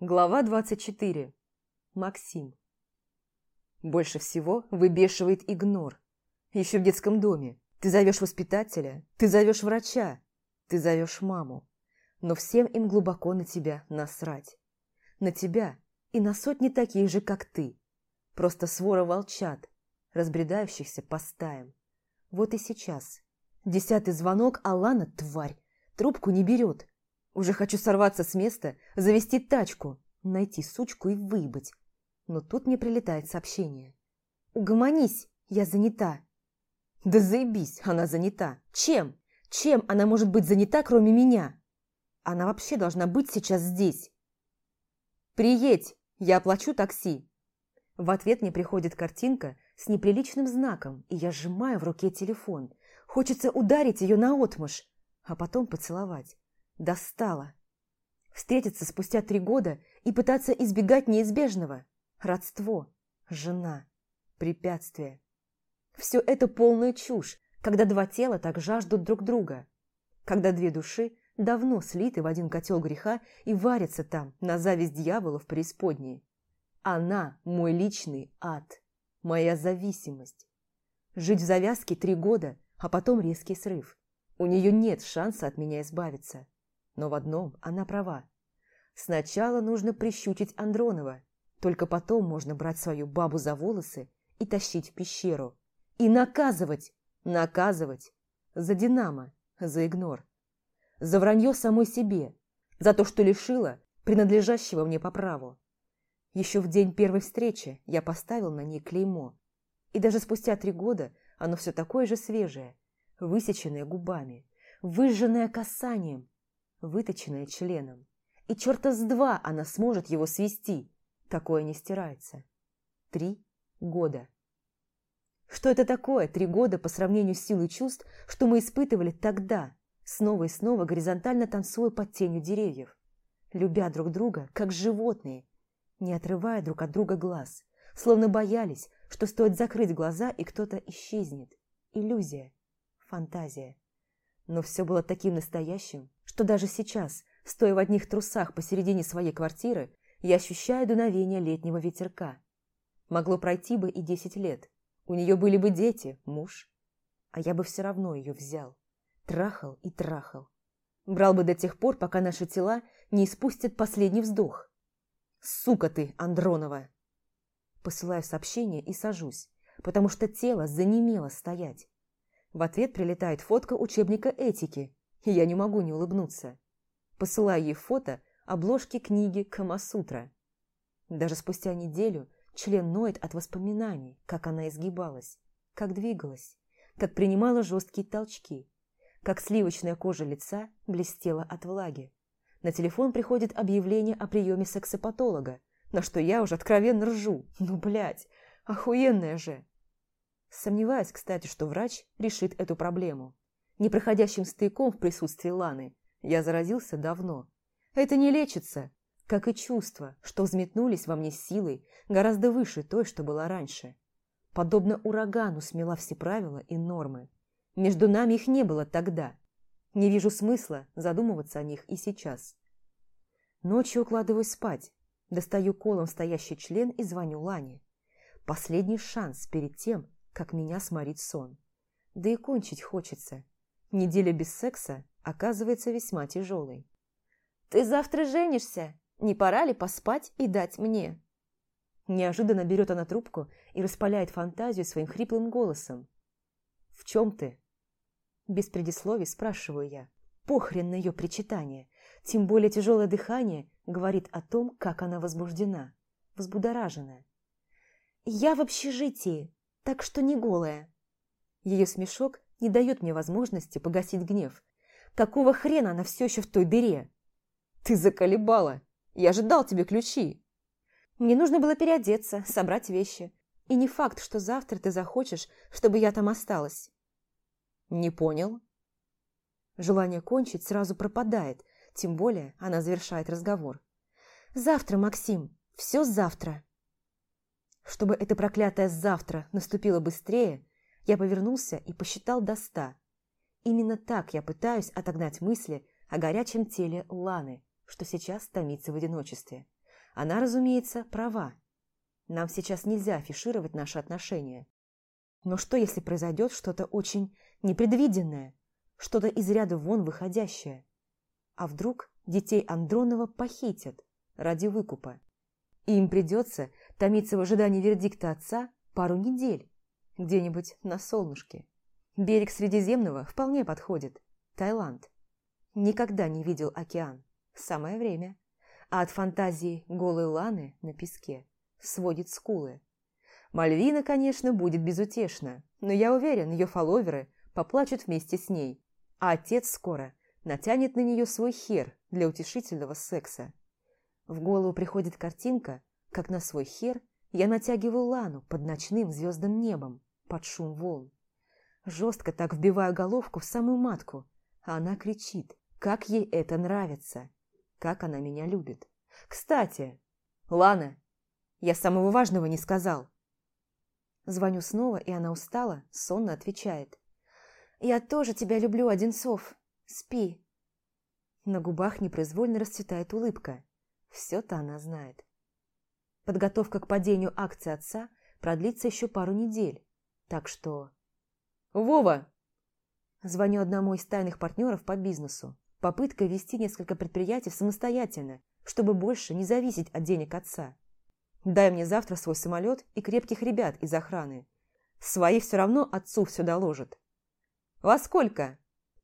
Глава 24. Максим. Больше всего выбешивает игнор. Еще в детском доме. Ты зовешь воспитателя, ты зовешь врача, ты зовешь маму. Но всем им глубоко на тебя насрать. На тебя и на сотни таких же, как ты. Просто свора волчат, разбредающихся по стаям. Вот и сейчас. Десятый звонок, а Лана, тварь, трубку не берет, уже хочу сорваться с места, завести тачку, найти сучку и выебать. Но тут мне прилетает сообщение. «Угомонись, я занята». «Да заебись, она занята. Чем? Чем она может быть занята, кроме меня? Она вообще должна быть сейчас здесь». «Приедь, я оплачу такси». В ответ мне приходит картинка с неприличным знаком, и я сжимаю в руке телефон. Хочется ударить ее наотмашь, а потом поцеловать. Достало. Встретиться спустя три года и пытаться избегать неизбежного. Родство, жена, препятствие. Все это полная чушь, когда два тела так жаждут друг друга. Когда две души давно слиты в один котел греха и варятся там, на зависть дьявола в преисподней. Она – мой личный ад, моя зависимость. Жить в завязке три года, а потом резкий срыв. У нее нет шанса от меня избавиться. Но в одном она права. Сначала нужно прищучить Андронова, только потом можно брать свою бабу за волосы и тащить в пещеру. И наказывать, наказывать за Динамо, за игнор, за вранье самой себе, за то, что лишила принадлежащего мне по праву. Еще в день первой встречи я поставил на ней клеймо, и даже спустя три года оно все такое же свежее, высеченное губами, выжженное касанием, выточенное членом. И черта с два она сможет его свести. Такое не стирается. Три года. Что это такое три года по сравнению с силой чувств, что мы испытывали тогда, снова и снова горизонтально танцуя под тенью деревьев, любя друг друга, как животные, не отрывая друг от друга глаз, словно боялись, что стоит закрыть глаза, и кто-то исчезнет. Иллюзия, фантазия. Но все было таким настоящим, что даже сейчас, стоя в одних трусах посередине своей квартиры, я ощущаю дуновение летнего ветерка. Могло пройти бы и десять лет. У нее были бы дети, муж. А я бы все равно ее взял. Трахал и трахал. Брал бы до тех пор, пока наши тела не испустят последний вздох. «Сука ты, Андронова!» Посылаю сообщение и сажусь, потому что тело занемело стоять. В ответ прилетает фотка учебника этики, и я не могу не улыбнуться. Посылаю ей фото обложки книги Камасутра. Даже спустя неделю член ноет от воспоминаний, как она изгибалась, как двигалась, как принимала жесткие толчки, как сливочная кожа лица блестела от влаги. На телефон приходит объявление о приеме сексопатолога, на что я уже откровенно ржу. Ну, блядь, охуенная же! Сомневаюсь, кстати, что врач решит эту проблему. Непроходящим стояком в присутствии Ланы я заразился давно. Это не лечится, как и чувства, что взметнулись во мне силой гораздо выше той, что была раньше. Подобно урагану смела все правила и нормы. Между нами их не было тогда. Не вижу смысла задумываться о них и сейчас. Ночью укладываюсь спать, достаю колом стоящий член и звоню Лане. Последний шанс перед тем, как меня сморит сон. Да и кончить хочется. Неделя без секса оказывается весьма тяжелой. «Ты завтра женишься? Не пора ли поспать и дать мне?» Неожиданно берет она трубку и распаляет фантазию своим хриплым голосом. «В чем ты?» Без предисловий спрашиваю я. Похрен на ее причитание. Тем более тяжелое дыхание говорит о том, как она возбуждена, взбудоражена. «Я в общежитии так что не голая. Ее смешок не дает мне возможности погасить гнев. Какого хрена она все еще в той дыре? Ты заколебала. Я же дал тебе ключи. Мне нужно было переодеться, собрать вещи. И не факт, что завтра ты захочешь, чтобы я там осталась. Не понял. Желание кончить сразу пропадает, тем более она завершает разговор. Завтра, Максим, все завтра. Чтобы это проклятое завтра наступило быстрее, я повернулся и посчитал до ста. Именно так я пытаюсь отогнать мысли о горячем теле Ланы, что сейчас томится в одиночестве. Она, разумеется, права. Нам сейчас нельзя афишировать наши отношения. Но что, если произойдет что-то очень непредвиденное, что-то из ряда вон выходящее? А вдруг детей Андронова похитят ради выкупа? И им придется томиться в ожидании вердикта отца пару недель, где-нибудь на солнышке. Берег Средиземного вполне подходит. Таиланд. Никогда не видел океан. Самое время. А от фантазии голой ланы на песке сводит скулы. Мальвина, конечно, будет безутешна, но я уверен, ее фолловеры поплачут вместе с ней, а отец скоро натянет на нее свой хер для утешительного секса. В голову приходит картинка, как на свой хер я натягиваю лану под ночным звездным небом, под шум волн. Жестко так вбиваю головку в самую матку, а она кричит, как ей это нравится, как она меня любит. Кстати, Лана, я самого важного не сказал. Звоню снова, и она устала, сонно отвечает. «Я тоже тебя люблю, Одинцов. Спи». На губах непроизвольно расцветает улыбка. Все-то она знает. Подготовка к падению акций отца продлится еще пару недель. Так что... «Вова!» Звоню одному из тайных партнеров по бизнесу. Попытка вести несколько предприятий самостоятельно, чтобы больше не зависеть от денег отца. Дай мне завтра свой самолет и крепких ребят из охраны. Свои все равно отцу все доложат. Во сколько?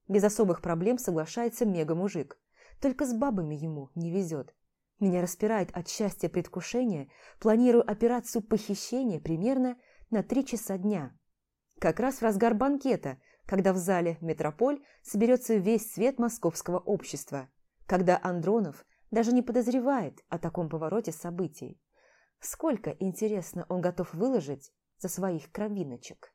Без особых проблем соглашается мега-мужик. Только с бабами ему не везет. Меня распирает от счастья предвкушения, планирую операцию похищения примерно на три часа дня. Как раз в разгар банкета, когда в зале «Метрополь» соберется весь свет московского общества, когда Андронов даже не подозревает о таком повороте событий. Сколько, интересно, он готов выложить за своих кровиночек?